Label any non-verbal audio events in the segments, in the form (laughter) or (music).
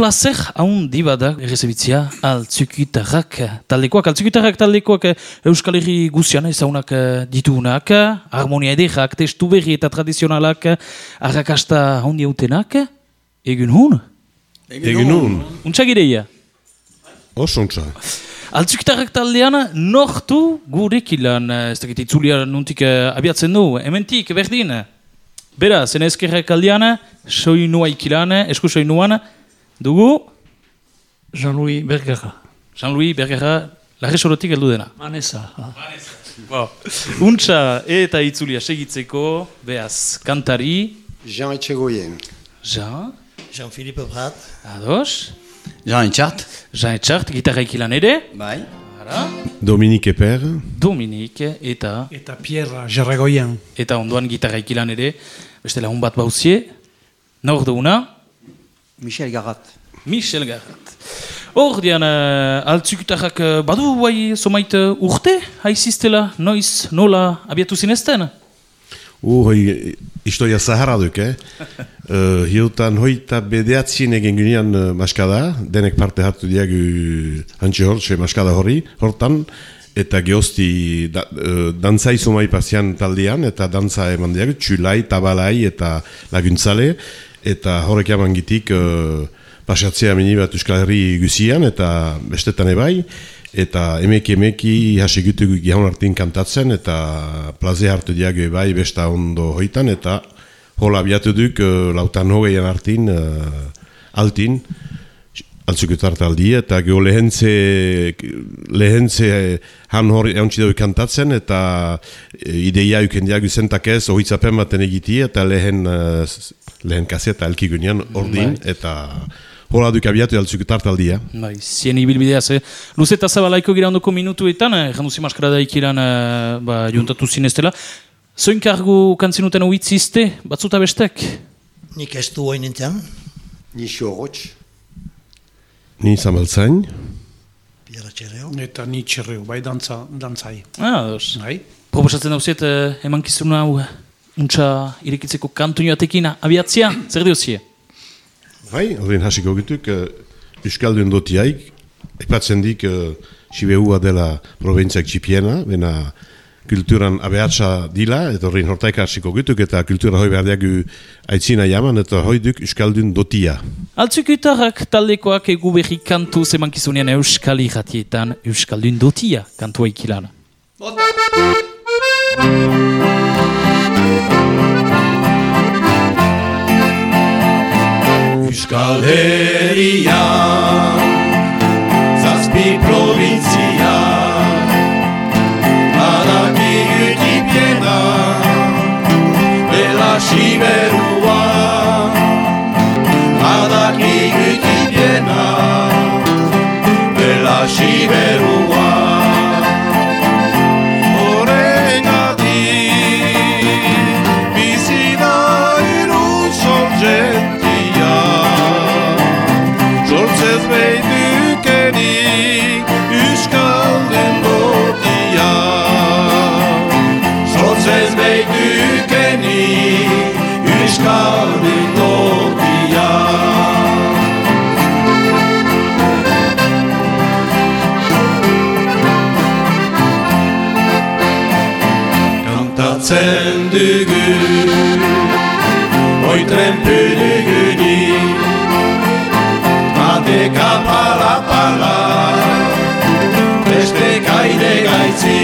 placer haun dibadak errezebitzia altzukitarrak taldekoak, altzukitarrak taldekoak eh, Euskal Herri guzian ezaunak eh, dituunak, harmonia edekak, testu berri eta tradizionalak arrakasta handi hautenak, egun hun? Egun hun. Untsa gireia? Oso untsa. Altzukitarrak taldean nortu gurek ilan, ez dakit itzulia nuntik abiatzen du, ementik berdin. Bera, zen ezkerrak aldean, soinua ikilan, esku soinuan, dugu... Jean-Louis Bergera. Jean-Louis Bergera, larre sorotik heldu dena. Manesa. Wow. Untsa eta itzulia segitzeko, behaz, kantari... Jean Etxegoien. Jean... Jean-Philippe Prat. Ados... Jean Etxart. Jean Etxart, gitarra ikilan ere. Bai. Ara. Dominique Eper. Dominique eta... Eta Pierre Jarregoien. Eta ondoan gitarra ikilan ere. Beste lagun bat bauzie. Nor duguna? Michel Garat. Michel Garat. Hor dian, uh, altzukitarrak uh, badu bai somait uh, urte haiziztela, noiz, nola abiatu zinezten? Uh, hoi, istoia zahara duk, eh? uh, (laughs) hiutan hoita bedeatzien egin gunean uh, maskada, denek parte hartu diagu hantxe hor, xe maskada hori, hortan, eta gehozti da, uh, dantzai sumai pasian taldean, eta dantza eman diagu, txulai, tabalai eta laguntzale, eta horrek eman gitik uh, pasatzea mini bat Euskal Herri guzian, eta bestetan ebai, eta emeki emeki hasi gitu gihon hartin kantatzen, eta plaze hartu diago ebai besta ondo hoitan, eta hola abiatu duk uh, lautan hogeian hartin, uh, altin, altzukut aldi, eta geho lehentze, lehentze han hori eontsi dugu kantatzen, eta ideia uken diagu zentak ez, ohitzapen baten egiti, eta lehen, uh, lehen kaseta elkigunean ordin, eta hola duk abiatu altzukut aldia. Bai, zien ibilbidea ze. Luze eta zabalaiko gira ondoko minutuetan, eh, janduzi maskara ikiran eh, ba, juntatu zineztela. Zoinkargu kantzinuten uitzizte, batzuta bestek? Nik ez du hain nintzen. Ni xorotx. Ni zamaltzain. Pierre Txerreo. Eta ni txerreo, bai dantza, dantzai. Ah, dos. Bai. Proposatzen dauziet, eh, eman kizun hau, eh, untxa irekitzeko kantu nioatekin abiatzia, zer diozie? Bai, horren hasiko gituk, uh, Euskaldun dotiaik, epatzen dik, uh, Sibehua dela provintziak txipiena, bena kulturan abeatsa dila, eta horren hortaik hasiko gituk, eta kultura hoi behar diagu aitzina jaman, eta hoi duk Euskaldun dotia. Altzukitarrak taldekoak egu berri kantu zemankizunean Euskal Iratietan Euskaldun dotia kantua ikilan. Euskal Herria Zazpi provintzia Adaki gutipiena Bela siberua Adaki gutipiena Bela siberua pala pala Beste kaide gaitzi.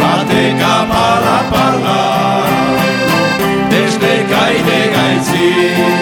Mateka pala pala Beste kaide gaitzi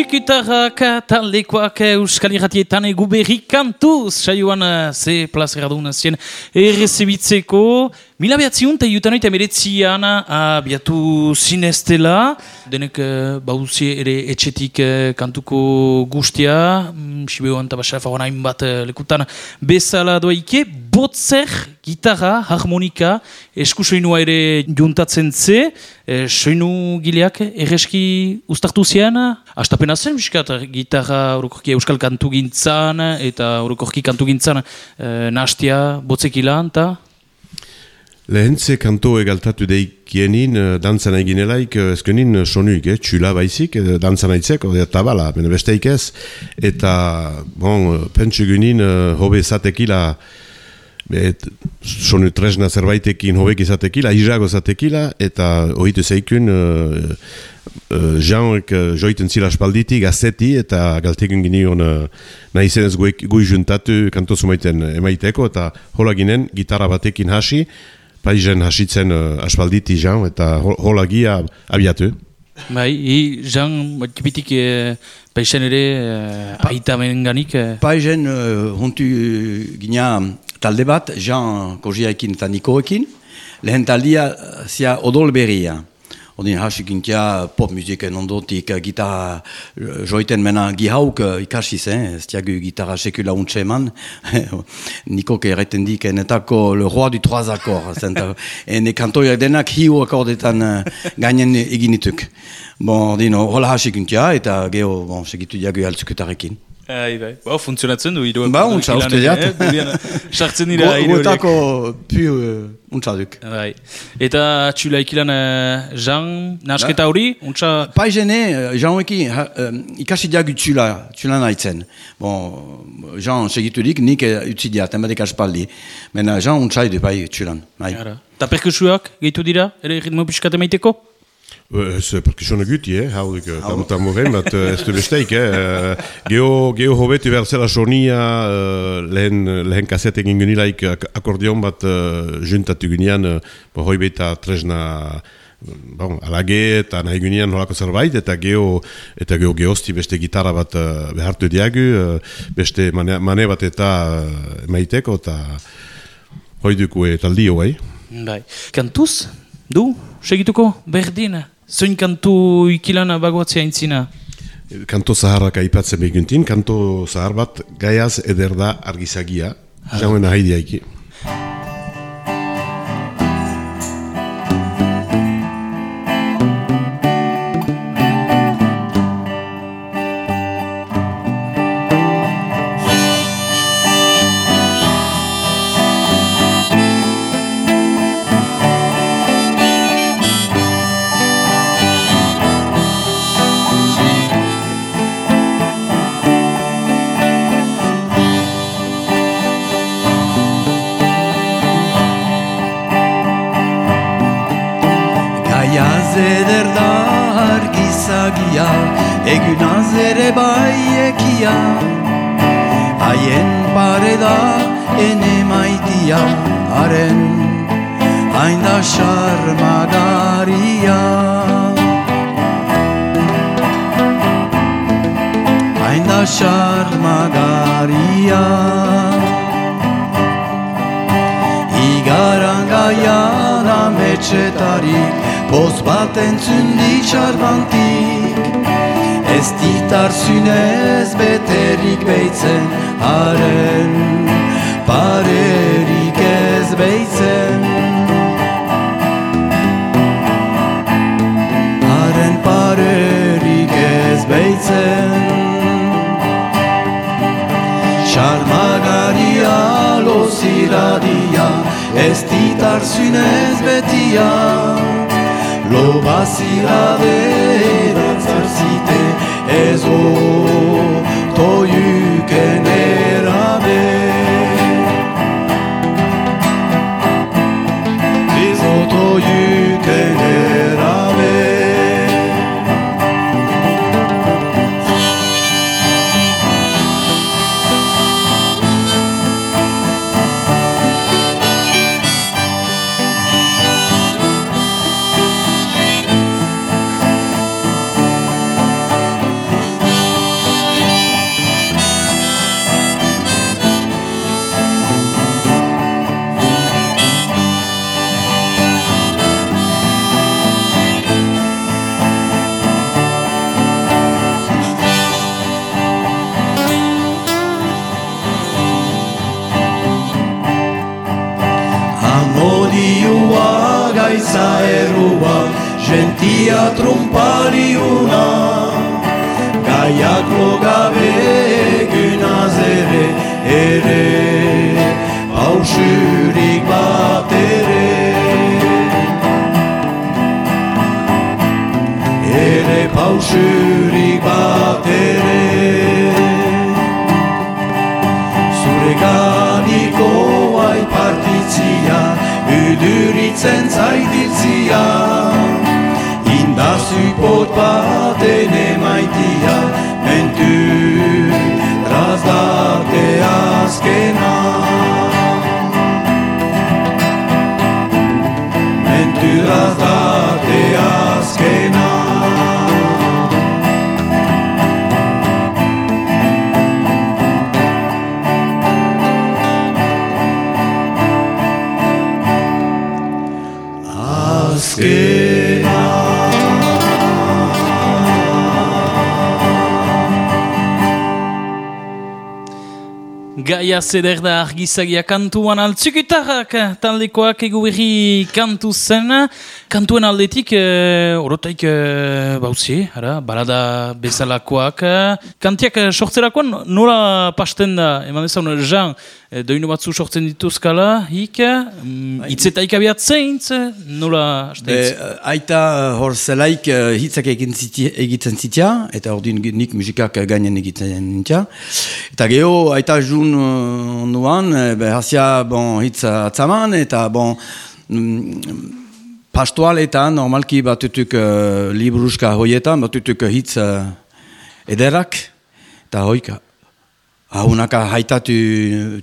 Altzukitarrak taldekoak Euskal Irratietan egu berri kantuz saioan eh, ze plazera duen zien errezibitzeko. Mila behatziun eta jutan oita meretzian abiatu zinestela denek uh, bauzi ere etxetik eh, kantuko guztia. Mm, Sibeoan eta basa fagoan hainbat eh, lekutan bezala doaike. Botzer, gitarra, harmonika esku soinua ere juntatzen ze. Eh, soinu gileak erreski ustartu zian. Astapena zen biskat gitarra orokorki euskal kantu gintzan eta orokorki kantu gintzan eh, nastia botzekilan eta Lehentze kanto egaltatu deikienin dantzan eginelaik ezkenin sonuik, eh, txula baizik, dantzan aitzeko, eta bala, bene besteik ez. Eta, bon, pentsu ginen uh, hobe zatekila, et, sonu tresna zerbaitekin hobek izatekila, irago zatekila, eta ohitu zeikun, uh, uh, Jeanek uh, joiten zila espalditik, gazeti, eta galtekun ginion uh, nahi zenez gui juntatu kanto zumaiten emaiteko, eta hola ginen, gitarra batekin hasi, Paizen hasitzen uh, aspalditi jan eta ho- hola gia abiatu. Bai, i, Jean, kipitik e, paixen ere e, aita menganik. E, Paizen uh, hontu gina talde bat, Jean Kojiaekin eta Nikoekin, lehen taldia zia odol berria. Odin hasik intia pop musiken ondotik uh, gitarra uh, joiten mena gihauk uh, ikasi zen, ez tiagu gitarra sekula untxe eman. (laughs) Nikok erreten dik enetako le roi du trois accords. zenta, (laughs) Ene kantoiak denak hiu akordetan uh, gainen eginituk. Bon, dino, hola hasik intia eta geho, bon, segitu diagu altzuketarekin. Ai, bai. Ba, funtzionatzen du, hiru. Ba, untsa, uste diat. (laughs) Sartzen dira, hiru horiek. Guetako pu uh, untsa duk. Bai. Eta txula ikilan uh, Jean, nasketa hori, untsa... Paizene, Jean-Eki, ikasi diagu txula, txula nahitzen. Bon, Jean segiturik, nik eh, utzi diat, ematek aspaldi. Mena Jean untsai du pai txulan. Bai. Ta perkusuak gehitu dira, ere ritmo piskat emaiteko? Ez perkusione guti, eh, haudik, tam moren, bat uh, ez du besteik, eh. Uh, geho, geho hobetu behar zela sonia uh, lehen, lehen kaset egin genilaik ak akordeon bat uh, juntatu ginean, uh, bo hoi beta tresna bon, alage eta nahi ginean holako zerbait, eta geho, eta geho gehozti beste gitarra bat uh, behartu diagu, uh, beste mane, mane bat eta uh, emaiteko, eta hoi duku e, taldio, bai. Kantuz, du, segituko, berdin, zoin kantu ikilan bagoatzea intzina. Kanto zaharrak aipatzen beguntin, kanto zahar bat gaiaz eder da argizagia, jauen haidea bat entzun ditxarbantik Ez ditar zunez beterik beitzen Haren parerik Zirade Zure gadiko ai partitzia Uduritzen zaidiltzia. Indazu pot baten emaitia Mentu trazdate azkena. Mentu trazdate Gaia zeder da argizagia kantuan altzikutarrak taldekoak egu berri kantu zen. Kantuen aldetik, e, orotaik e, bauzi, ara, balada bezalakoak. Kantiak e, sortzerakoan nola pasten da, eman ezan, Jean, doinu batzu sortzen dituzkala, hik, mm, itzetaik abiatzeintz, nola Be, hasteintz? eh, aita eh, hor zelaik hitzak egiten ziti- egiten zitia, eta ordin nik musikak gainen egiten nintia. Eta geho, aita jun onduan, be, hasia bon, hitz atzaman, eta bon, mm, pastoaletan, normalki batutuk uh, libruska hoietan, batutuk hitz uh, ederak, eta hoik, hahunaka haitatu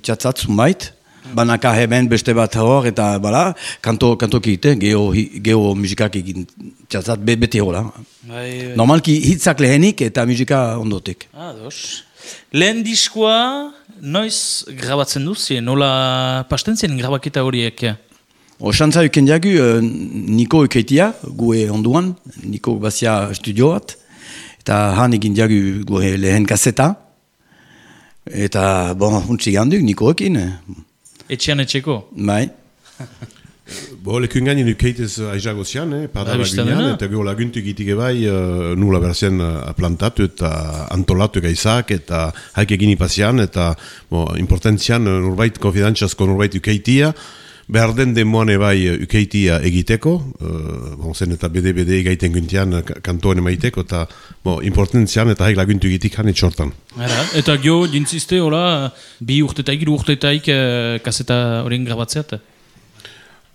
txatzatzun bait, banaka hemen beste bat hor, eta bala, kanto, kanto kite, geho, geho musikak egin txatzat, be, beti hola. Bai, Normalki hitzak lehenik eta musika ondotik. Ados. Lehen diskoa, noiz grabatzen duzi, nola pasten zen grabaketa horiek? Oxantza uken diagu, eh, Niko ukeitia, gue onduan, Niko bazia studioat, eta han egin diagu gue lehen kaseta, eta, bon, huntsi ganduk, Niko ekin, Etxean etxeko. bai. (laughs) Bo, lekun gainin ukeitez aizago zian, eh, dena. eta gero laguntu egitike bai, uh, nula berzien uh, plantatu eta antolatu gaizak, eta haik egin ipazian, eta bo, importantzian uh, nurbait, konfidantzazko nurbait ukeitia, behar den demoan bai uh, ukeitia egiteko, uh, bon, zen eta bede-bede gaiten guntian uh, ka- kantoen emaiteko, eta bo, importantzian eta haik laguntu egitik han etxortan. Eta gio, dintziste, hola, bi urtetaik, hiru urtetaik eh, kaseta horien grabatzeat.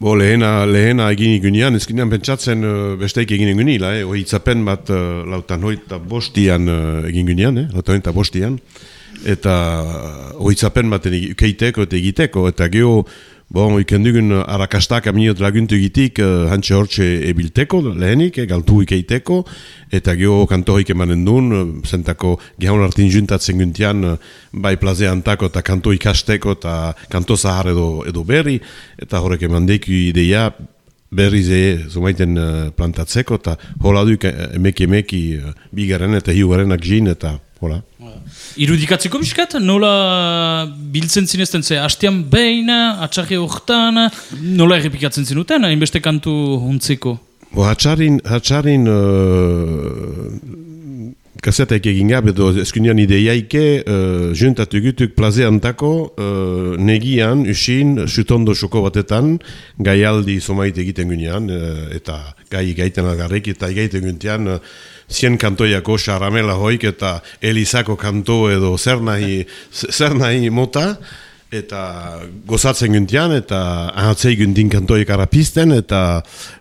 Bo, lehena, lehena egin igunean, ez ginean pentsatzen uh, besteik egin egunila, eh? hoi itzapen bat uh, lautan hoita bostian uh, egin gunean, eh? lautan hoita bostian, eta hoi itzapen baten ukeiteko eta egiteko, eta geho, bon, ikendugun arrakastak aminot laguntu egitik uh, hantxe hortxe ebilteko lehenik, eh? galtu ikeiteko, eta geho kantorik emanen duen, uh, zentako gehaun artin juntatzen guntian, uh, bai plaze antako eta kanto ikasteko eta kanto zahar edo, edo berri, eta horrek eman ideia berriz e, zumaiten uh, plantatzeko, eta hola duk emeki emeki uh, bigaren eta hiugaren jin, eta hola. Irudikatzeko biskat, nola biltzen zinezten ze, hastian behin, atxarri horretan, nola errepikatzen zinuten, hainbeste kantu huntzeko? Bo, hatxarin, hatxarin uh, kasetak egin gabe, edo eskunean ideiaike, uh, juntatu gutuk plaze antako, uh, negian, usin, sutondo xoko batetan, gaialdi somait egiten gunean, uh, eta gai gaiten agarrek, eta gaiten gunean, uh, zien kantoiako xaramela hoik, eta elizako kanto edo zer nahi, zer nahi mota, eta gozatzen guntian, eta ahatzei guntin kantoiek arapisten, eta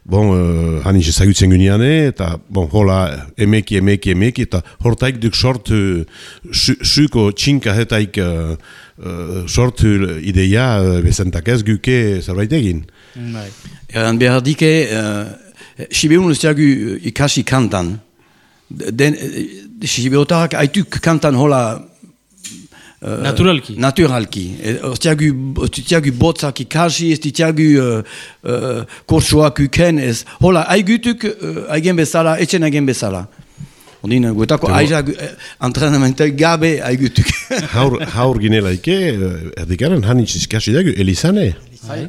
bon, uh, hanis ezagutzen gunean, eta bon, hola emeki, emeki, emeki, eta hortaik duk sortu suko txinka hetaik uh, uh, sortu ideia uh, bezentak ez guke zerbait egin. Bai. Eran behar dike, uh, Sibeun ikasi kantan, den, Sibeotarak aituk kantan hola Uh, naturalki. Naturalki. Ostiagu botzak ikasi, ez ditiagu uh, uh, kortsuak uken, ez. Hola, aigutuk, uh, aigen bezala, etxen aigen bezala. Ondin, guetako aizak antrenamentek gabe aigutuk. (laughs) haur, haur ginela ike, erdikaren hanitz izkasi dugu, elizane.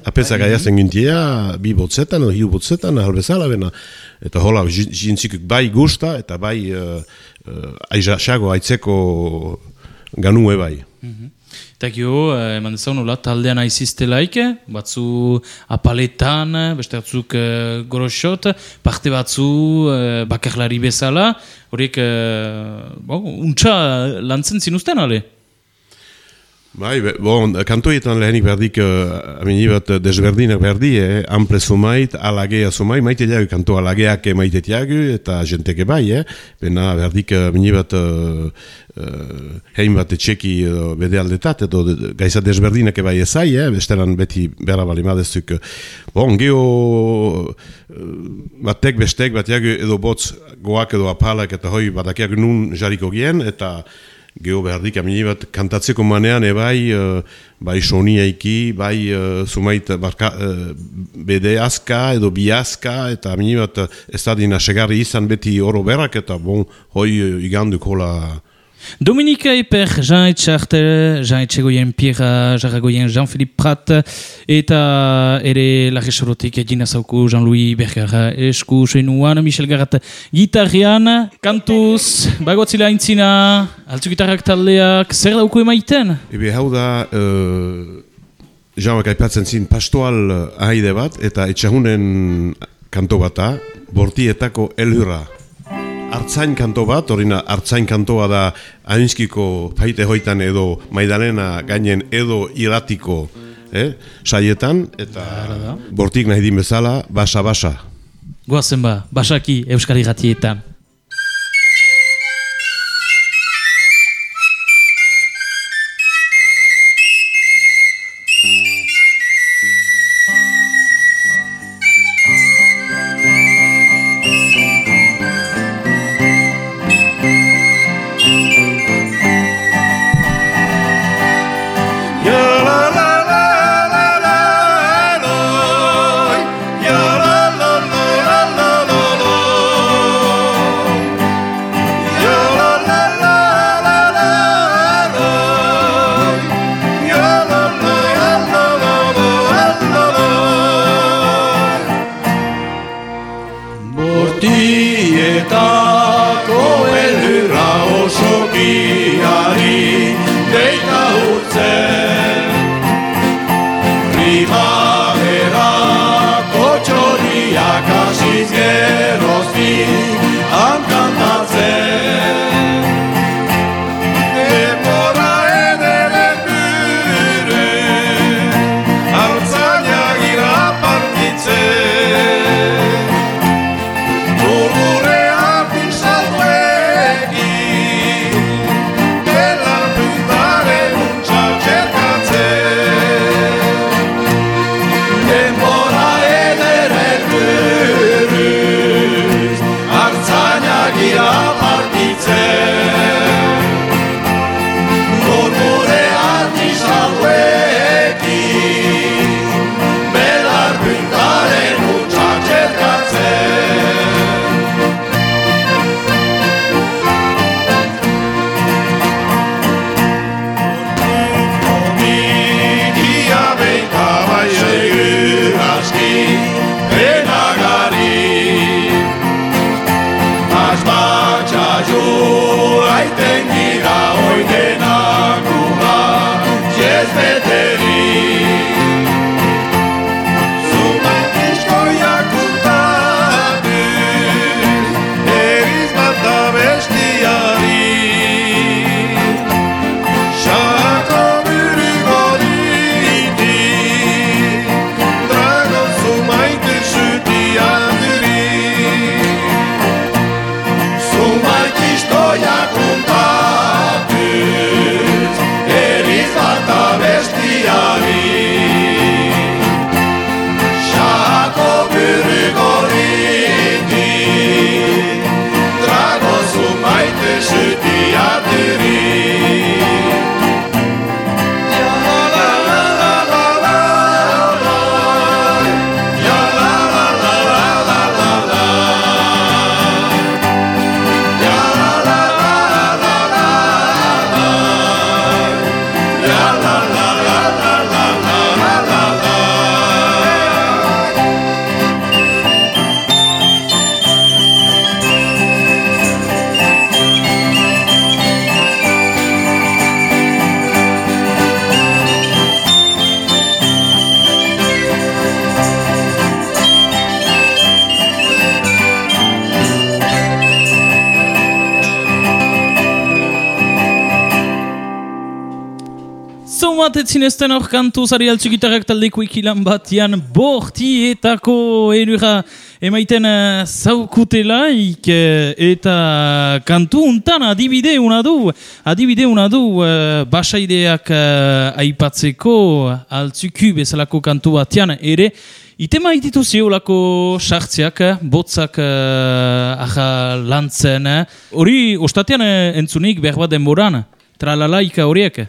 Apezak aiazen gintia, bi botzetan, hiu botzetan, halbezala bena. Eta hola, jintzikuk bai gusta, eta bai uh, uh, aizago aitzeko ganue bai. Mm Eta gio, eh, eman dezagun, nola, taldean aiziztelaik, batzu apaletan, beste batzuk eh, gorosot, parte batzu eh, bakarlari bezala, horiek, eh, bo, untxa lantzen zinuzten, ale? Bai, be, bon, kantoietan lehenik berdik, uh, amini bat desberdinak berdi, eh? ample sumait, alagea sumai, maite diagu kanto alageak maite diagu, eta jenteke bai, eh? bena berdik, amini bat, uh, uh, hein bat etxeki uh, bede aldetat, edo gaiza desberdinak bai ezai, eh? besteran beti bera bali madezuk. Bon, geho, uh, batek bestek, bat edo botz goak edo apalak, eta hoi badakiak nun jariko gien, eta geho behardik amini bat kantatzeko manean ebai uh, bai soniaiki, bai uh, sumait barka, uh, bede aska edo bi aska eta amini bat ez da dina segarri izan beti oro berak eta bon, hoi uh, iganduk hola Dominika Eper, Jean Etxarte, Jean Etxegoien Pierre, Jarragoien Jean-Philippe Prat, eta ere lage sorotik egina zauku Jean-Louis Berger esku soinuan, Michel Garat gitarrian, kantuz, bagotzila intzina, altzu gitarrak taldeak, zer dauku emaiten? Ebe hau da, uh, Jean-Marc aipatzen zin pastoal haide bat, eta etxahunen kanto bata, bortietako elhura hartzain kanto bat, horina hartzain kantoa da hainskiko paite hoitan edo maidalena gainen edo iratiko eh, saietan, eta bortik nahi din bezala, basa-basa. Goazen ba, basaki Euskari gatietan. Batetzin ez den hor kantu zari altzugitarrak taldeko ikilan batian bortietako erura emaiten uh, zaukutelaik uh, eta kantu untan adibide una du adibide una du uh, basaideak uh, aipatzeko altzuku bezalako kantu batian ere Itema ititu ziolako sartziak, botzak uh, aja lantzen. Hori, ostatean entzunik behar bat denboran, tralalaika horiek.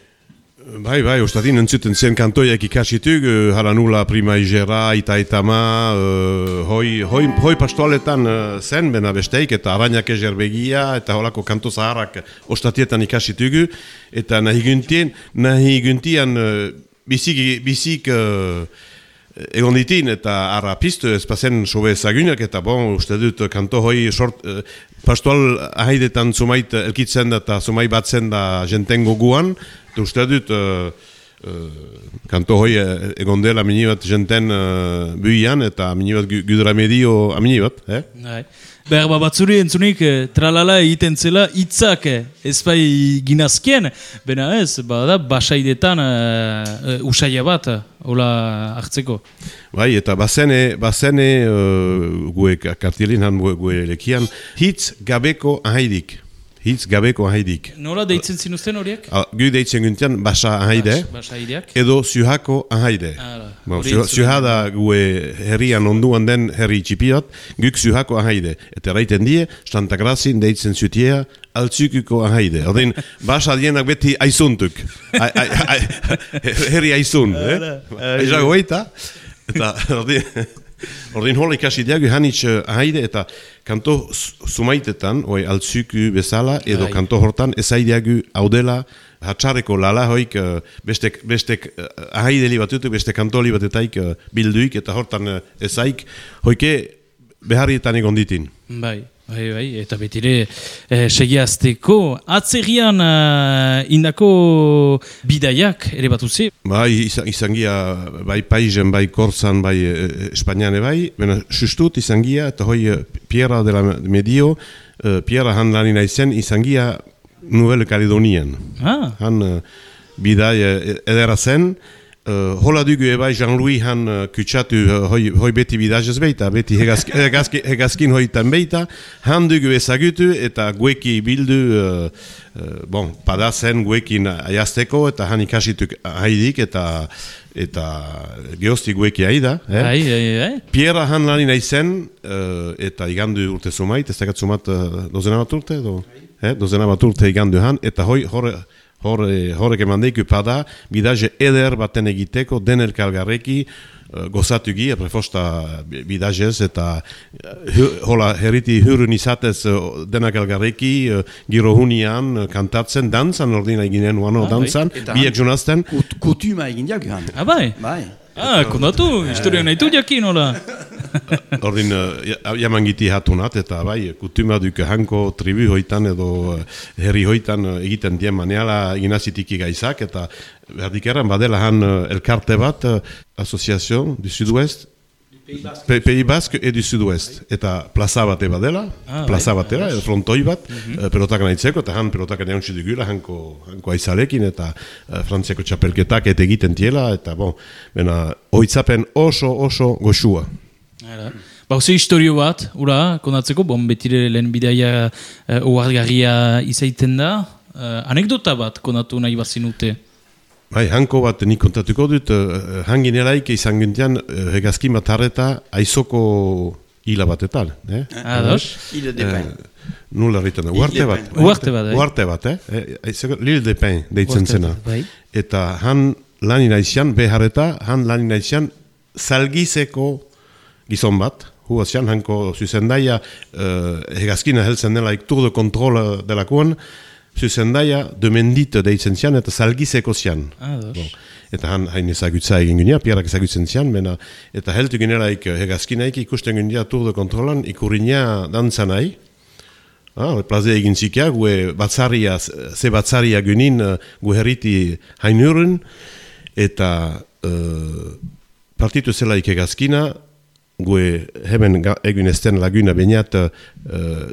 Bai, bai, ostatin entzuten zien kantoiak ikasitug, uh, hala nula prima igera, ita itama, uh, hoi, hoi, hoi pastoaletan uh, zen, bena besteik, eta arainak egerbegia, eta holako kanto zaharrak ostatietan ikasitugu, eta nahi guntien, nahi guntian uh, bizik, bizik uh, egon ditin, eta arra piztu ez pasen sobe ezagunak, eta bon, uste dut kanto hoi sort, uh, pastoal ahaidetan zumait elkitzen da, eta zumait batzen da jentengo guan, Eta uste dut, uh, uh, kanto hoi uh, egon dela mini bat jenten uh, buian eta mini bat gudra medio amini bat, eh? Bai. Berba batzuri entzunik tralala egiten zela itzak ez bai ginazkien, bena ez, bada basaidetan uh, usaila bat, hola hartzeko. Bai, eta bazene, bazene uh, gue kartilin han gue lekian, hitz gabeko ahaidik hitz gabeko ahaidik. Nola deitzen zinuzten horiek? Gu deitzen guntian basa ahaide. Basa Edo zuhako ahaide. Bon, zuha da gue herrian onduan den herri txipiot, guk zuhako ahaide. Eta raiten die, Santa Grazin deitzen zutia altzukuko ahaide. Odin, (laughs) basa dienak beti aizuntuk. (laughs) Herri aizun. Eza goeita. Eta, odin... Ordin hola ikasi diagu hanitz uh, haide eta kanto sumaitetan, oi altzuku bezala, edo Ai. kanto hortan ezaideagu haudela hatxareko lala hoik uh, bestek, bestek uh, haide li batutu, beste kanto li batetaik uh, bilduik eta hortan ezaik, hoike beharrietan egon ditin. Bai. Bai, bai, eta betire eh, segiazteko atzerian uh, indako bidaiak ere bat uzi? Bai, izan, izan gia, bai paizen, bai korzan, bai eh, espainiane bai, bena sustut izan gia, eta hoi Pierra de la Medio, uh, Pierra han lanina izen, izan gia Nouvelle Caledonian. Ah. Han bidai edera zen, Uh, hola dugu ebai Jean-Louis han uh, kutsatu uh, hoi, hoi beti bidazez beita, beti hegazkin, (laughs) hegazkin hoitan beita, han dugu ezagutu eta gueki bildu, uh, uh, bon, padazen guekin aiazteko eta han ikasituk haidik eta eta geosti gueki haida. Eh? Ai, ai, ai. Pierra han lani nahi zen, uh, eta igandu urte zumait, ez dakat zumat uh, dozena bat urte, do? Eh? dozena bat urte igandu han, eta hoi, hor, horrek eman deiku pada, bidaje eder baten egiteko, den elkargarreki, uh, gozatu gi, prefosta bidajez, eta hola herriti hurun izatez denak elgarreki, giro hunian, kantatzen, dantzan ordina eginen, uano, ah, dantzan, bai. biek junazten. Kut, kutuma egin diak, Ah, bai? Ah, kondatu, historia nahi jakin, hola. (laughs) ordin uh, jaman giti hatunat, eta bai, kutuma duk hanko tribu hoitan edo uh, herri hoitan uh, egiten dien maneala ginazitiki gaizak, eta berdik erran badela han elkarte bat, Association du Sud-Ouest, Pe Pays Basque et du Sud-Ouest. Eta plaza bat eba dela, Ah, plaza bai, bat dela, edo frontoi bat, mm pelotak nahitzeko, eta han pelotak nahi dugula, hanko, hanko aizarekin, eta uh, frantziako txapelketak eta egiten tiela, eta bon, bena, oitzapen oso, oso goxua. Hala. Ba, oso historio bat, ura, konatzeko, bon, betire lehen bidaia uh, oargarria izaiten da. Uh, anekdota bat konatu nahi bazinute. Bai, hanko bat nik kontatuko dut, uh, hangin eraik izan gintian, uh, hegazki matarreta aizoko hila batetan. Eh? Ados? Il de pain. Nula Ile uarte bat. Uarte bat, eh? Uarte bat, eh? eh? aizoko- Lille de Pen, deitzen zena. bat, bai. Eta han lani naizian, beharreta, han lani naizian, zalgizeko gizon bat, huazian, hanko zuzendaia, uh, hegazkina heltzen dela, iktur de kontrola delakoan, zuzendaia, demendit deitzen zian, eta zalgizeko zian. Ados. Bon. Eta han hain ezagutza egin ginea, pierrak ezagutzen zian, mena, eta heltu gineraik hegazkinaik ikusten ginea tur de kontrolan ikurriña dantza nahi. Ah, plaze egin zikia, gue batzaria, ze batzaria gynin uh, gue herriti hainurun, eta uh, partitu zelaik hegazkina, gue hemen egin esten laguna beniat uh,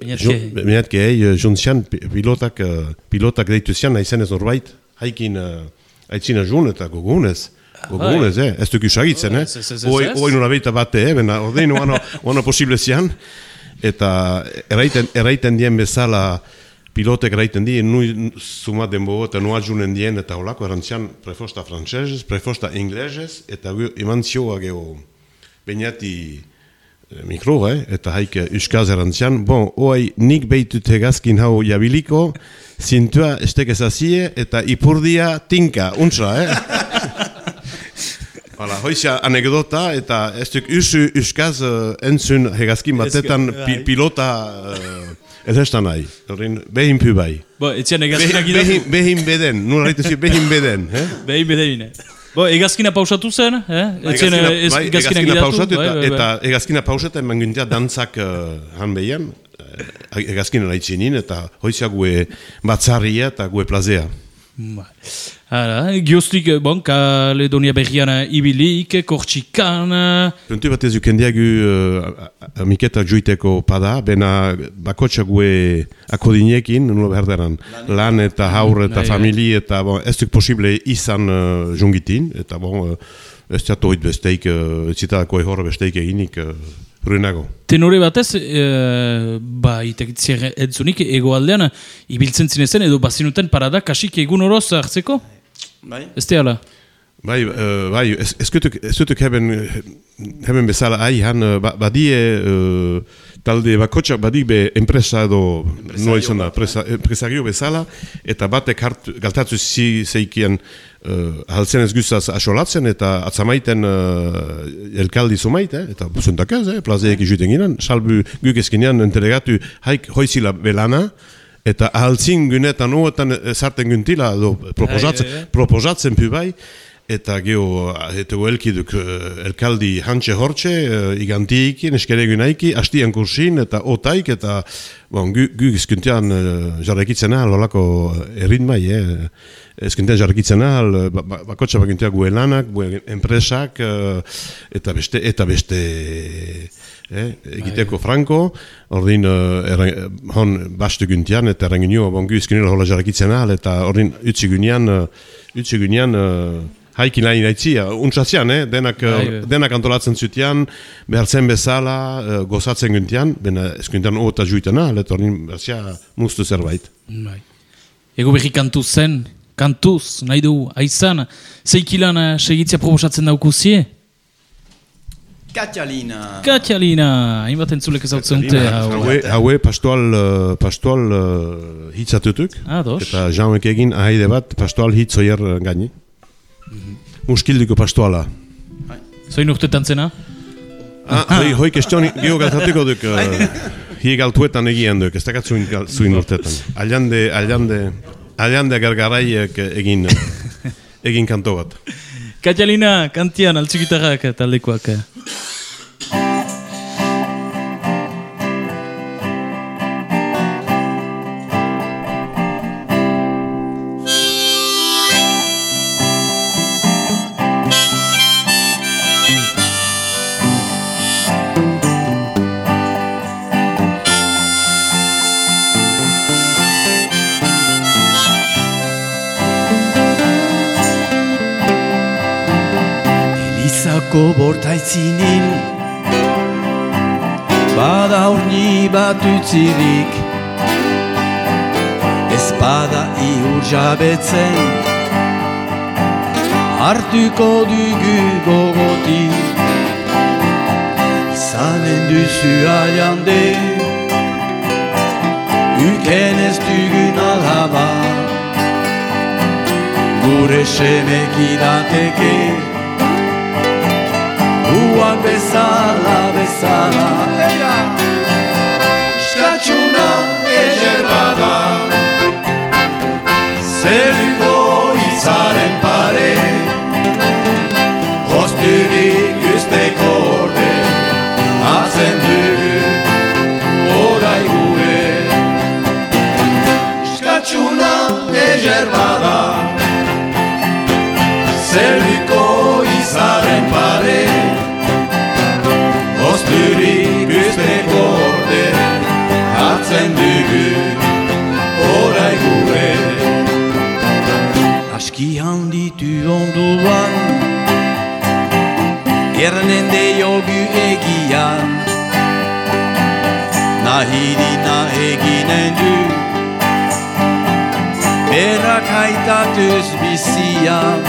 Beñat gehei uh, juntzian pi- pilotak, uh, pilotak deitu zian, nahi ez norbait, haikin uh, aitzina jun eta gogunez. Gogunez, eh? Ez duk usagitzen, eh? Oi, nola beita bate, eh? Bena, ordein oano, posible zian. Eta erraiten, erraiten dien bezala pilotek erraiten dien, nu suma denbo eta nu adjunen dien eta holako erantzian prefosta frantsesez, prefosta inglesez, eta gu eman zioa geho bainati eh, mikro, eh? eta haik eh, euskaz erantzian, bon, oai nik behitut hegazkin hau jabiliko, zintua estek ezazie eta ipurdia tinka, untra, eh? (laughs) Hala, hoizia anekdota eta ez duk usu euskaz uh, entzun hegazkin batetan pi, pilota uh, ez estan nahi. Horren, behin pu bai. Bo, etzian Behin, egazkinak behin, idatu. behin beden, nula behin beden. Eh? Behin bedeine. Bo, egazkina pausatu zen, eh? Etzian Hegazkina- ez, bai, egazkinak hegazkina idatu. pausatu bai, eta, bai, bai. eta hegazkina pausatu eman gintia dantzak uh, han behian, uh, hegazkina nahi txinin, eta hoizia gue batzarria eta gue plazea. Bai. Hala, gioztik, eh, bon, Kaledonia berrian eh, ibilik, Kortxikan, eh, Puntu bat ez dukendiagu uh, amiketa juiteko pada, bena bakotxa gue akodinekin, nulo behar deran, lan eta haur eta famili, eta bon, ez duk posible izan uh, jungitin, eta bon, uh, ez jatoit besteik, uh, zitadako ehor besteik eginik uh, ruinago. tenore batez, e, ba, itekitzier entzunik, egoaldean, ibiltzen zinezen, edo bazinuten parada, kasik egun oroz hartzeko? Bai? Ez teala? Bai, uh, bai, ez, ez dutuk, ez dutuk heben, heben bezala ai, han, uh, ba, badie uh, talde bakotxak badik be enpresa edo, da, presa, empresario bezala, eta batek hartu, galtatu zi zeikian uh, haltzen ez guztaz asolatzen, eta atzamaiten uh, elkaldi zumait, eh? eta zuntak ez, eh? plazeek izuten ginen, salbu guk ezkinean entelegatu haik hoizila belana, eta ahaltzin günetan oetan sartzen güntila, edo proposatzen, Ai, ai, ai. proposatzen pu bai, eta geho, eta elkiduk uh, elkaldi hantxe hortxe, uh, igantiekin, eskere gunaiki, hastian kursin, eta otaik, eta bon, gu, gu izkuntean uh, jarrekitzen ahal, olako erritmai, eh? Ezkuntean jarrekitzen ahal, uh, ba, ba, bakotxa bakintea gue lanak, gue enpresak, uh, eta beste, eta beste, eh, egiteko franko, ordin erren, hon bastu guntian, eta errenginio, bon, gu izkunela hola jarrekitzen ahal, eta ordin utzi gunean, utzi gunean, haikin lain aitzia, untsazian, eh? denak, Bai, bai. denak antolatzen zutian, behartzen bezala, gozatzen guntian, bena eskuntan ota juiten ahal, eta ordin berzia mustu zerbait. Bai. Ego berri kantu zen, kantuz, nahi du, aizan, zeikilan eh, segitzia proposatzen daukuzie? Katalina. Katialina, hainbat entzulek ezautzen dute. hau. Haue, haue pastoal, uh, pastoal uh, hitzatutuk, Ados. eta jaumek egin ahaide bat pastoal hitz oier uh, gaini. Muskilduko pastoala. Zoin urtetan zena? Ah, (laughs) hoi, hoi kestion geho galtatuko duk, uh, (laughs) hi galtuetan egien duk, ez dakat zuin, zuin aliande, aliande gargaraiek egin, (laughs) egin kanto bat. Katialina, kantian, altzigitarrak taldekoak. Izako bortaitzinin Bada urni bat utzirik. Ez bada ihur jabetzen. Hartuko dugu gogotik Izanen duzu aliande Uken ez dugun alhaba Gure semek idateke Uak bezala, bezala Eia! Eskatxuna eger bada Zeruko izaren pare Osturik usteko orde Atzen du orai gure Eskatxuna eger bada Zeruko gure. Aski handitu onduan Ernen de jogu egian Nahirina eginen du Berak haitatuz bizian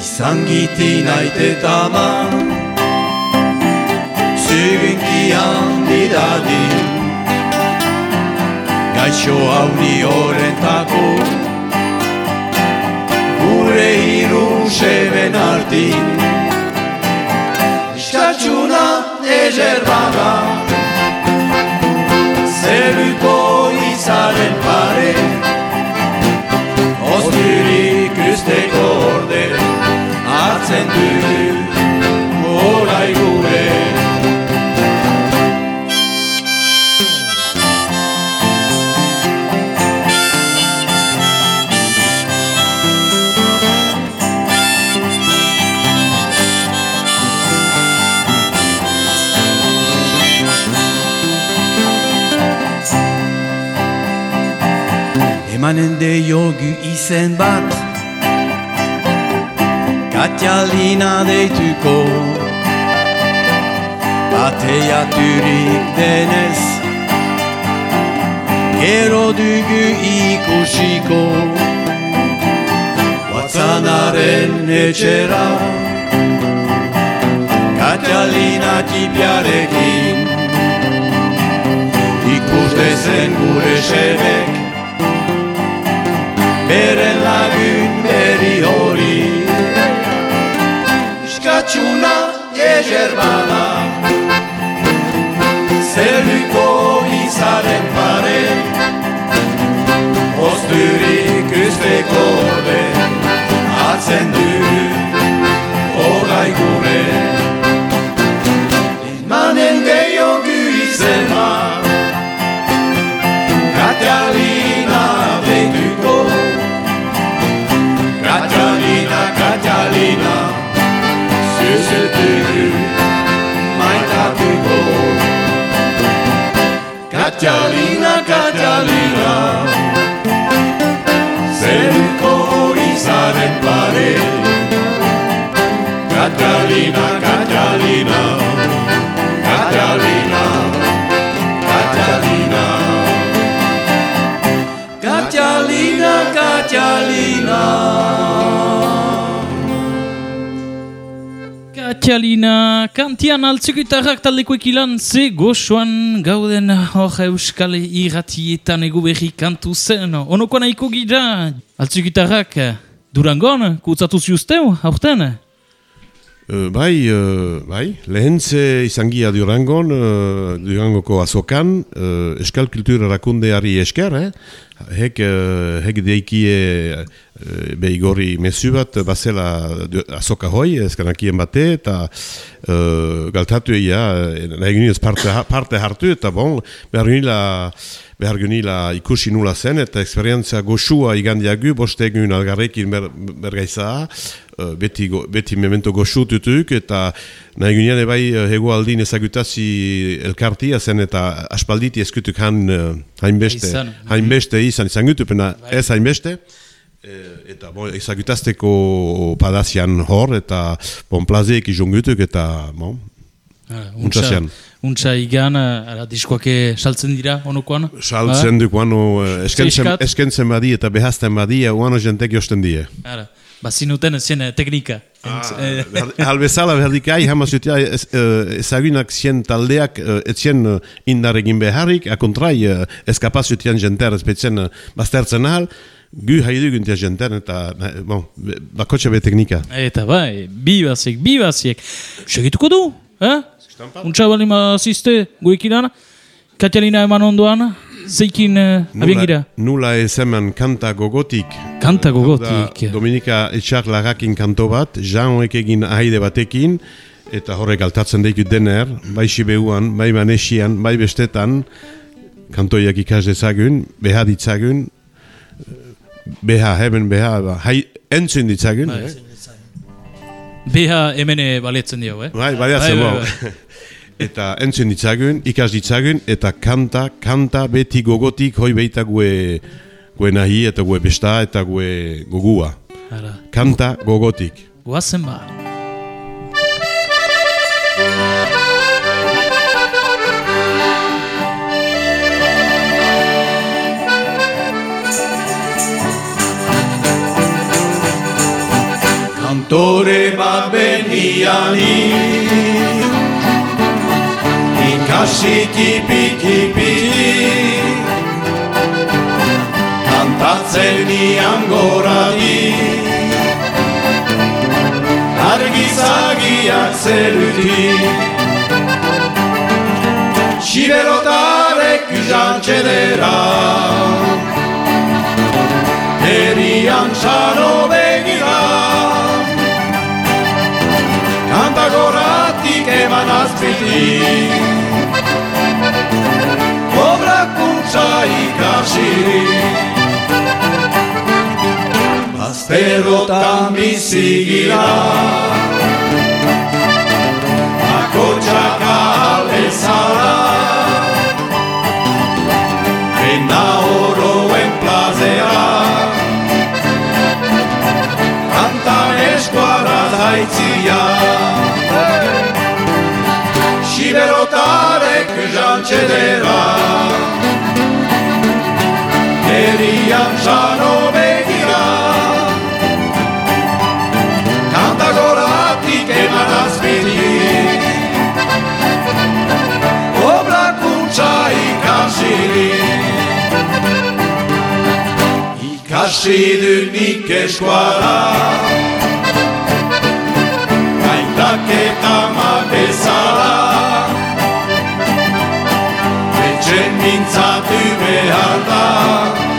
Izan giti naitetaman Zugunki handi dadin Gaixo hauni horrentako Gure hiru seben artin. Eskatxuna eger bada Zeruko izaren pare. Osturik usteko orde Hartzen du orai gure De jogu izen bat. Katialina deituko. Bateiaturik denez. Gero dugu ikusiko. Watzanaren etxera. Katialina tipiarekin Ikus dezen gure sebek Beren lagun berri hori. Eskatxuna eger bada Zeruko izaren pare. Osturik usteko orde Atzen du orai gure Zuzetu maitatuko Katalina, Katalina Zeruko izaren pare Katalina, Katalina Katalina, Katalina Katalina, Katalina Katialina, kantian altzukitarrak taldeko ekilan ze goxoan gauden hor euskal irratietan egu berri kantu zen. Onoko nahiko gira, altzukitarrak durangon, kutzatu ziusteu, aurten? Uh, bai, uh, bai, lehentze izan gira Durangon, uh, Durangoko azokan, uh, eskal kultura rakundeari esker, eh? Hek, uh, hek deikie uh, behigorri mesu bat, bazela azoka hoi, eskanakien bate, eta uh, galtatu egia, nahi ez parte, parte hartu, eta bon, behar ginila, behar ginila ikusi nula zen, eta esperientzia goxua igandiagu, boste egun algarrekin ber, bergaiza, uh, beti, go, beti memento goxu tutuk, eta nahi ginen ebai uh, hego aldin ezagutazi elkartia zen, eta aspalditi eskutuk han hainbeste, Izan. hainbeste izan izan gutupena ez hainbeste, E, eta bon, ezagutazteko padazian hor, eta bon, plazeek izongutuk, eta bon, Untsa zian. Untsa igan, eh, ara, diskoake saltzen dira, onokoan? saltzen duk, uano, eh, eskentzen, eskentzen badi eta behazten badi, uano jentek josten die. Ara, bazinuten zien eh, teknika. Eh, Albezala berdikai, hama zutia ez, eh, ezagunak zien taldeak eh, ez zien eh, indar egin beharrik, akontrai eh, eskapaz zutian jenter ezpetzen eh, baztertzen ahal, gu haidu guntia jenter eta eh, bon, bakotxe be teknika. Eta bai, bi baziek, bi baziek. Segituko du, eh? Untsa bali mazizte, guekidan, Katalina eman ondoan, zeikin uh, abiengira. Nula ez hemen kanta gogotik, Kanta da gogotik. Dominika Etxar lagakin kanto bat, Jean hoek egin ahaide batekin, eta horrek altatzen daikut dener, bai Siberuan, bai Manesian, bai bestetan, kantoiak ikas dezagun, beha ditzagun, beha, hemen beha, ba, hai, entzun ditzagun, eh? Beha hemene baletzen dio, eh? Bai, baliatzen Bai, bai, bai, (laughs) Eta entzun ditzagun, ikas ditzagun, eta kanta, kanta beti gogotik hoi beita gue, gue nahi, eta gue besta, eta gue gogua. Ara, Kanta gogotik. guazen ba. Kantore bat beniani Ikasi tipi tipi Kantatzen nian goradi. Argizagiak zeruti. Siberotarek jantxedera Erian sano begira. Kanta goratik eman azpiti Obrakuntza ikasi Bazterotan bizigira Akotxak alezala Ena oroen plazera. Kantan eskuara zaitzia Siberotarek jantxedera Erian sano begira. Kanta goratik eman azpiti Obrakuntza ikasiri Ikasi dut nik eskuara Gaitak eta ma bezala Etxen mintzatu behar da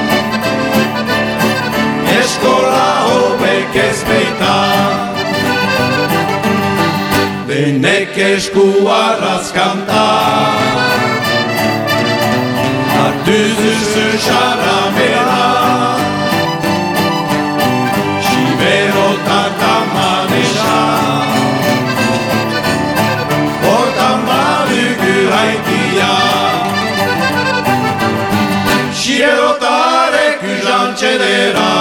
Denek esku arrazkanta Hartu duzu xaramela Siberotan tamanesa Hortan badugu haitia Siberotarek jantxedera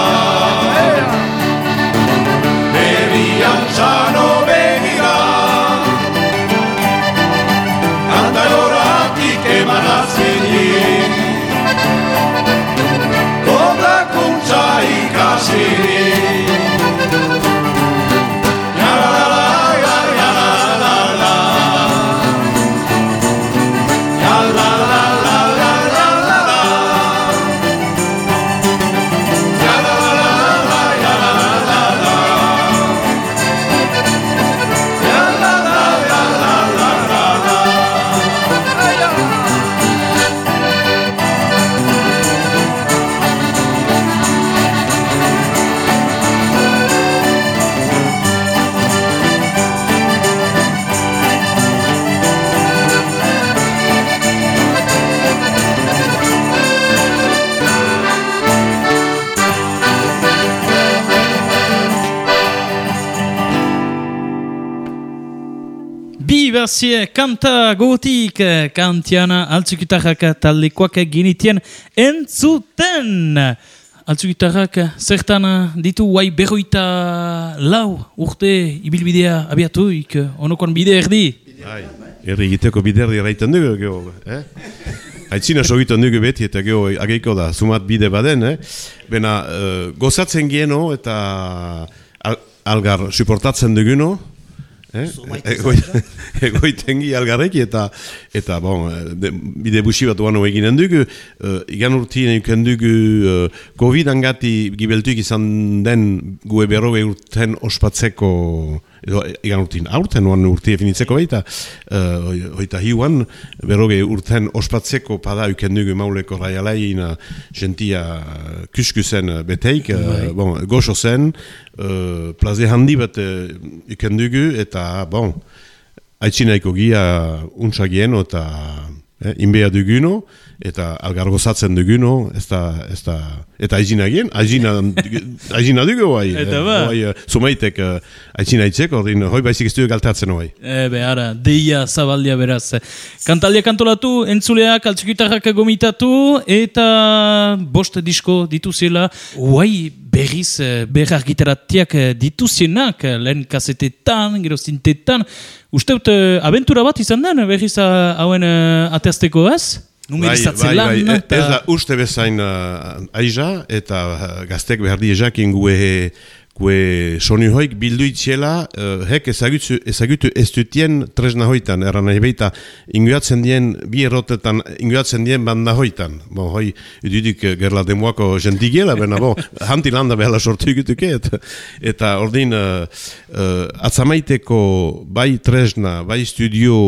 Berzie kanta gotik kantiana altzukitarrak taldekoak ginitien entzuten. altzugitarrak, zertan ditu guai berroita lau urte ibilbidea abiatuik, onokoan bide erdi? Bai, herri egiteko biderdi eraiten dugu, geho, eh? Aitzina sogiten dugu beti eta geho ageiko da, sumat bide baden, eh? Bena, uh, gozatzen gieno eta al, algar suportatzen duguno, eh? Egoi, (laughs) egoitengi algarreki eta eta bon, eh, de, bide busi bat uano eginen dugu, uh, igan urtien euken dugu uh, COVID angati gibeltuik izan den gue berroge urten ospatzeko edo egan urtin aurten oan urti definitzeko baita uh, hoita hiuan berroge urten ospatzeko pada euken dugu mauleko raialaina gentia kuskusen beteik uh, bon, goxo zen uh, plaze handi bat uh, euken dugu eta bon aitzinaiko gia untsagieno eta eh, inbea duguno eta algargozatzen duguno ez da, ez da eta aizina gien, aizina, (laughs) aizina dugu bai, Eta ba. bai, eh, sumaitek uh, aizina itzeko, ordin, hoi baizik ez dugu galtatzen bai. Ebe, ara, deia zabaldia beraz. Kantalia kantolatu, entzuleak, altzukitarrak gomitatu, eta bost disko dituzela, guai berriz eh, berrar gitaratiak eh, dituzienak, eh, lehen kasetetan, gero zintetan. Uste dut, eh, abentura bat izan den, berriz ah, hauen uh, ateazteko ez? Numerizatze lan, bai, bai, eta- ez da uste bezain uh, aiza, eta uh, gaztek behar di ejakin gue, gue soni hoik bildu itziela, uh, hek ezagutu, ezagutu ez dutien tresna hoitan, erran nahi beita, inguatzen dien, bi errotetan, inguatzen dien banda hoitan. Bon, hoi, idudik eh, gerla demoako jentigela, bena, bon, (laughs) hanti landa behela sortu ikutuke, eta, eta ordin, uh, uh, atzamaiteko bai tresna, bai studio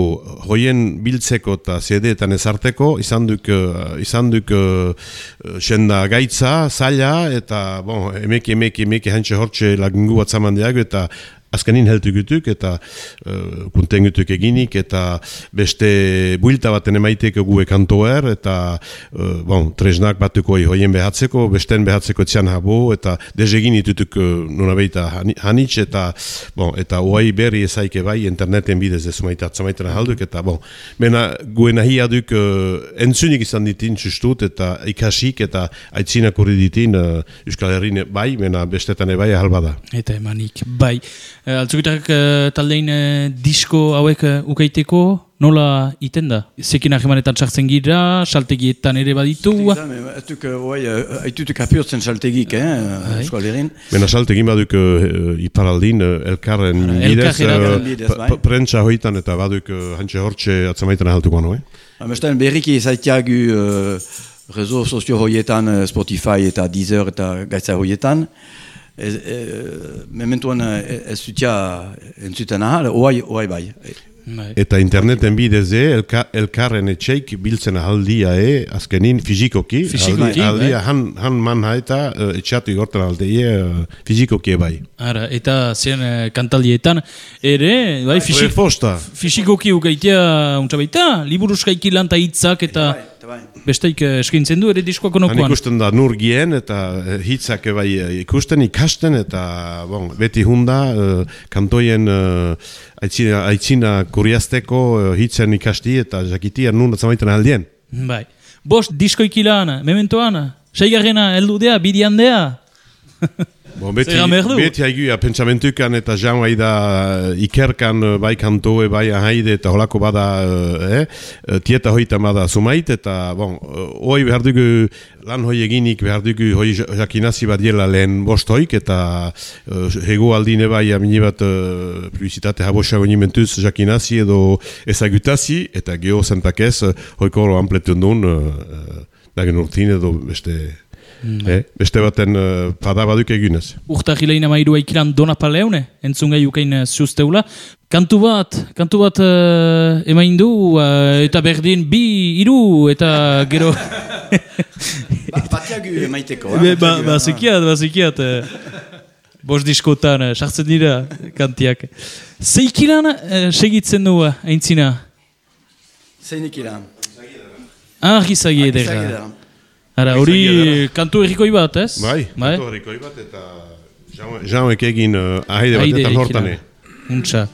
hoien biltzeko eta CD-etan ezarteko, izan duk, uh, izan duk uh, gaitza, zaila, eta bon, emeki, emeki, emeki, hantxe hortxe lagungu atzaman diago, eta azkenin heltu gutuk, eta uh, kunten gutuk eginik, eta beste builta baten emaiteko gue kantoer, eta uh, bon, tresnak batuko hoien behatzeko, besten behatzeko etzian habo, eta dezegin itutuk uh, nuna behita hanitz, eta bon, eta oai berri ezaike bai interneten bidez ez maita atzamaiten ahalduk, eta bon, mena gue nahi aduk uh, entzunik izan ditin sustut, eta ikasik, eta aitzinak urri ditin uh, Euskal Herrin bai, mena bestetan bai ahalbada. Eta emanik, bai. E, Altzukitarrak e, taldein e, disko hauek e, ukaiteko, nola iten da? Zekin ahemanetan sartzen gira, saltegietan ere baditu. Ez duk, oi, haitutuk apiortzen saltegik, eh, Euskal Herrin. Mena salte egin baduk uh, iparaldin uh, elkarren bidez, uh, bai. prentsa hoitan eta baduk uh, hantxe hortxe atzamaitan ahaltuko no, eh? Amesten berriki zaitiagu uh, rezo sozio hoietan, eh, Spotify eta Deezer eta gaitza hoietan. Ez, e, mementuan eh, ez zutia entzuten ahal, oai, oai bai. Bai. Eta interneten bidez e, elka, elkarren etxeik biltzen ahaldia e, azkenin fizikoki. Fizikoki, Aldi- Aldia bai. han, han man haeta uh, etxatu igortan aldeie uh, fizikoki bai. Ara, eta zen e, kantaldietan ere, bai, fisik, Posta. fisikoki ukaitea untsa baita, liburuskaiki lanta hitzak eta bai. Besteik e, eskaintzen du ere diskoak Han onokoan. ikusten da nurgien eta eh, hitzak bai eh, ikusten, ikasten eta bon, beti hunda uh, kantoien uh, aitzina, aitzina kuriazteko uh, hitzen ikasti eta jakitia nun atzamaiten aldien. Bai. Bost diskoikilan, mementoan, seigarrena heldudea, bidiandea. (laughs) Bon, beti, beti haiguia pentsamentukan eta jan da eh, ikerkan eh, bai kantoe, bai ahaide eta holako bada eh, eh, tieta hoita bada sumait eta bon, hoi behar dugu lan hoi eginik behar dugu hoi ja- jakinazi badiela lehen bost hoik eta eh, hego aldine bai amini bat eh, publizitate habosago nimentuz jakinazi edo ezagutazi eta geho zentakez hoiko hori ampletun duen eh, dagen urtin edo beste Eh, beste baten uh, pada baduk egunez. Urtahilein amairua ikilan Dona Paleone, entzun gai ukain uh, zuzteula. Kantu bat, kantu bat uh, emain du, uh, eta berdin bi, iru, eta gero... (laughs) Ba, batiagu emaiteko, Be, eh? ba, ba, ah. zekiat, ba, zekiat. Uh, bos diskotan, sartzen dira kantiak. Zeikilan uh, segitzen du, uh, aintzina? Zeinik ira. Ah, gizagi edera. Ara, hori kantu errikoi bat, ez? Bai, bai. horrikoi bat eta Jeanek egin uh, Haide batetan ekilan. hortane. Untsa.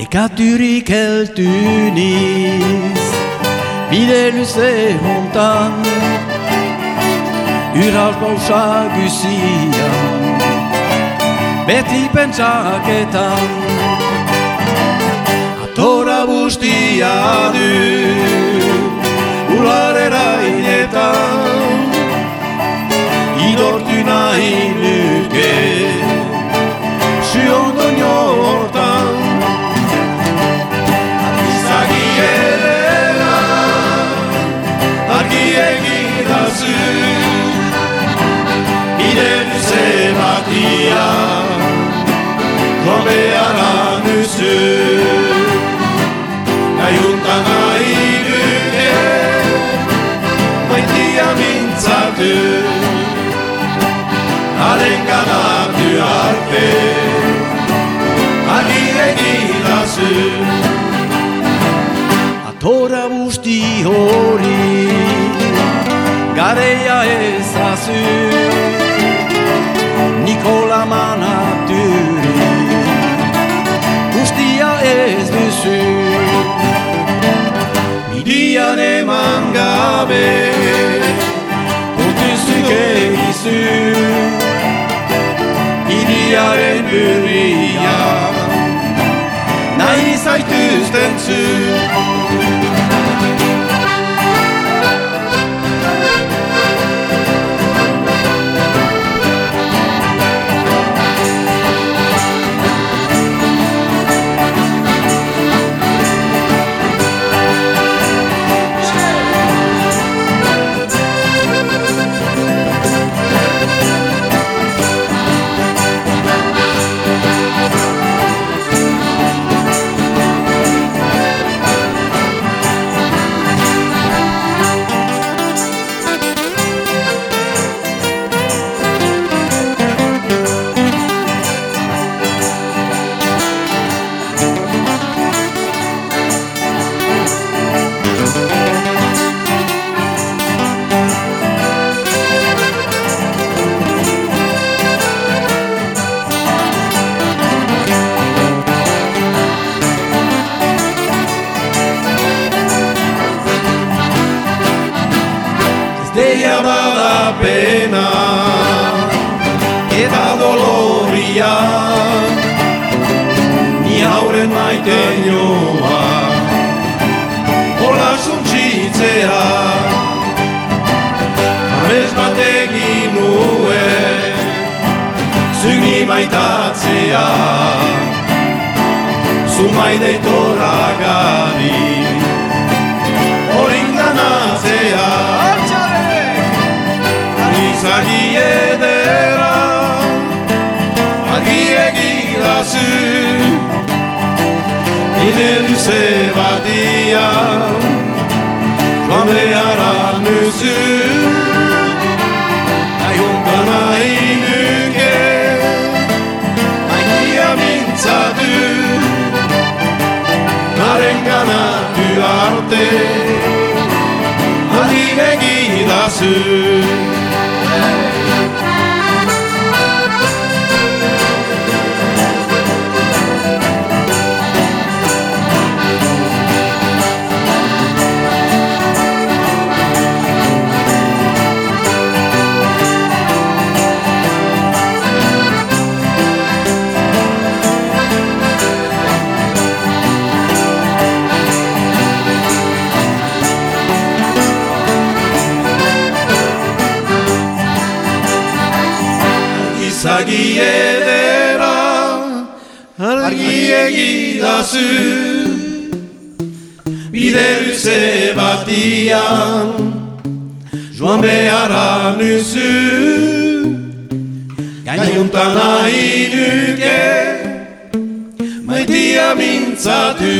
Nekaturik heltu niz Bide luze hontan Ural pausa guzian Beti pentsaketan Atora bustia du Ularera inetan Idortu nahi nuke. Ziondo hortan Argizagi edera Argi egidazu Bide luze batia Robeara nuzu Gaiuntan nahi duke Maitia mintzatu Haren ganatu arte Argi egidazu Atora busti hori Gareia ezazu gabe Kontuzuk egizu Iriaren burria Nahi zaituzten nioa Hola suntxitzea Abez bat egin nuen Zuni maitatzea Zumaide torragari Horin ganatzea Izagi edera Argi egidazu Bide luze batia Joan beharra nuzu Naiontan nahi nuke Maikia mintzatu Naren ganatu arte. Argi egidazu Izagi edera argi egidazu. Bide luze batian joan beharra nuzu. Gainuntan nahi nuke maitia mintzatu.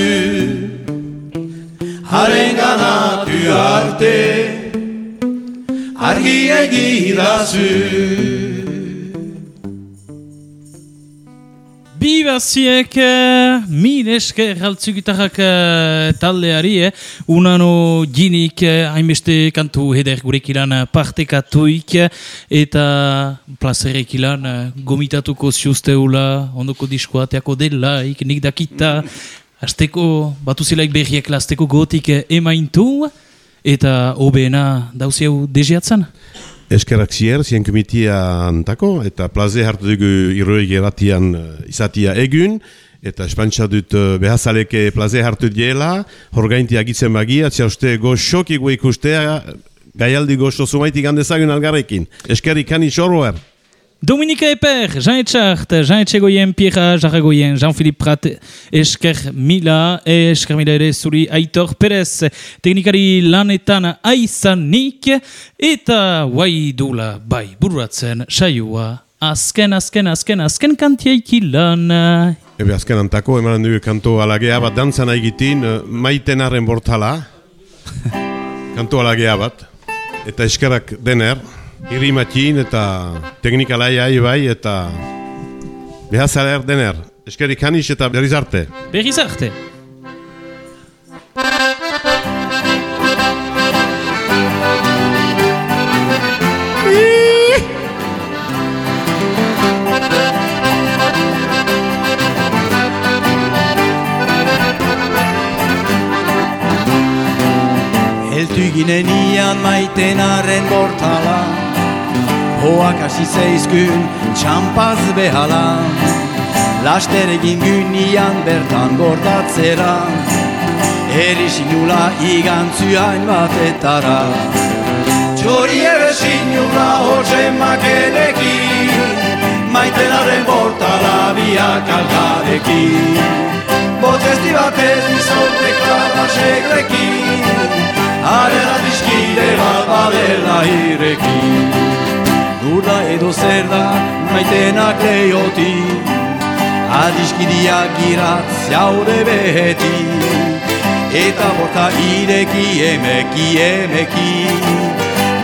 Haren ganatu arte argi egidazu Bibaziek, uh, min esker haltzu gitarrak uh, taldeari, eh? unano ginik uh, hainbeste kantu heder gurek ilan uh, partekatuik eta plazerek ilan uh, gomitatuko ziuzteula, ondoko diskoa teako delaik, nik dakita, Azteko, batu zilaik berriak lasteko gotik eh, emaintu, eta OBNA dauzi hau? Eskerak zier, zien antako, eta plaze hartu dugu irroeg eratian uh, izatia egun, eta espantsa dut uh, behazaleke plaze hartu diela, horgainti agitzen bagia, atzia uste goxok igu ikustea, gaialdi goxo zumaitik handezagun algarrekin. Eskerik kan itxorroer. Dominika Eper, Jean Etxart, Jean Etxegoien, Pierra Jarragoien, Jean-Philippe Prat, Esker Mila, Esker Mila ere zuri Aitor Perez, teknikari lanetan aizanik, eta guai dula bai bururatzen saioa, azken, azken, azken, azken kantiaiki lan. Ebe azken antako, emanen dugu kanto alagea bat dantzan aigitin, uh, maitenaren bortala, (laughs) kanto alagea bat, eta eskerak dener, Irri matin eta teknika laia bai eta behazar dener. Eskerik hanis eta berriz arte. Berriz arte. Eltu ginen ian maitenaren bortala Hoak hasi zeizkun txampaz behala. Laster egin gynian bertan gordatzera Eri sinula igantzuain batetara. Txori ere sinula horre makenekin Maitenaren bortala biak algarekin Botesti batez izon deklara segrekin Haren adiskide bat badela irekin Nurda edo zer da maitenak lehioti Adiskidiak girat zaude beheti. Eta borta ireki emeki emeki.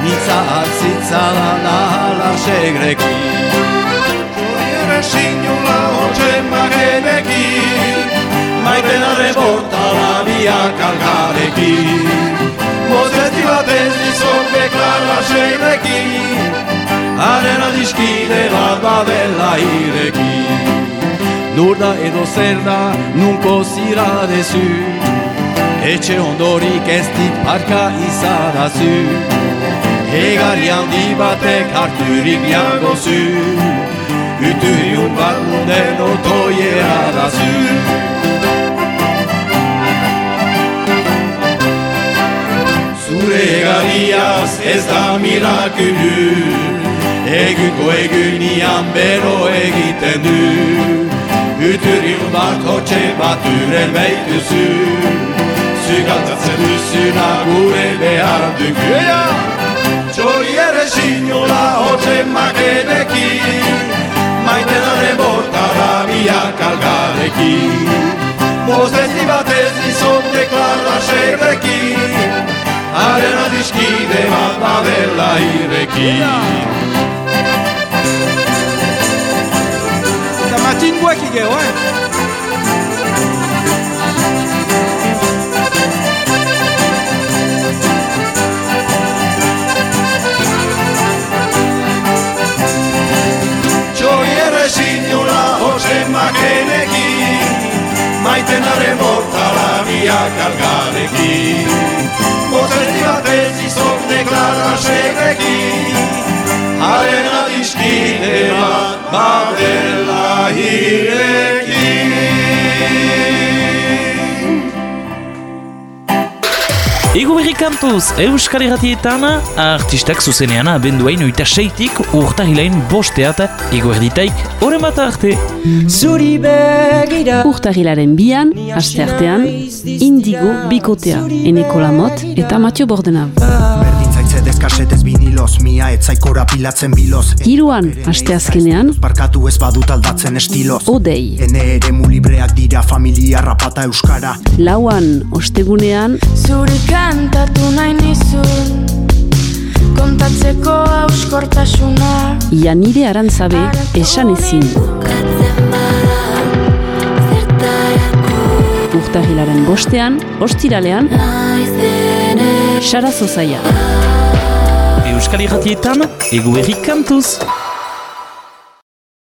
Nitza hartzitza da nahala segreki. Ere sinula horre makenekin Maitenaren bortala biak algarekin Botesti batez izon deklara segrekin Haren adiskide bat badela irekin Nurda edo zer da nunko zira dezu. Etxe ondorik ez dit parka izadazu Egari handi batek harturik jagozu. Üturiun bat munden otoiera dazu Zure egariaz ez da mirakulu Egunko egunian bero egiten du. Üturiun bat hotxe bat uren behituzu Zugaltatzen duzuna gure behar dugu Txori ere sinula hotxe makenekin Maitenaren bortara biak algarekin Mozesti batez izon deklara segrekin Haren adiskide bat badela irekin matin guek igeo, eh? Txoi ere sinula hotxe makenekin Maitenaren bortara biak algarekin Bozeti batez izok deklara segrekin Haren adiskide bat badela hirekin Ego berri kantuz, Euskal Irratietan, artistak zuzenean abenduain oita seitik urtahilain bosteat ego erditaik, oren bat arte. Zuri begira Urtahilaren bian, aste artean, indigo bikotea, eneko lamot eta Matio Bordenav. Deskasetez biniloz, mia etzaikora pilatzen biloz. Hiruan, aste azkenean, Barkatu ez badut aldatzen estiloz. Odei. Ene ere mulibreak dira familia rapata euskara. Lauan, ostegunean, Zuri kantatu nahi nizun Kontatzeko auskortasuna Janire Arantzabe esan ezin. Urtahilaren bostean, ostiralean, Sara Zozaia. Euskal Irratietan, ego berri kantuz.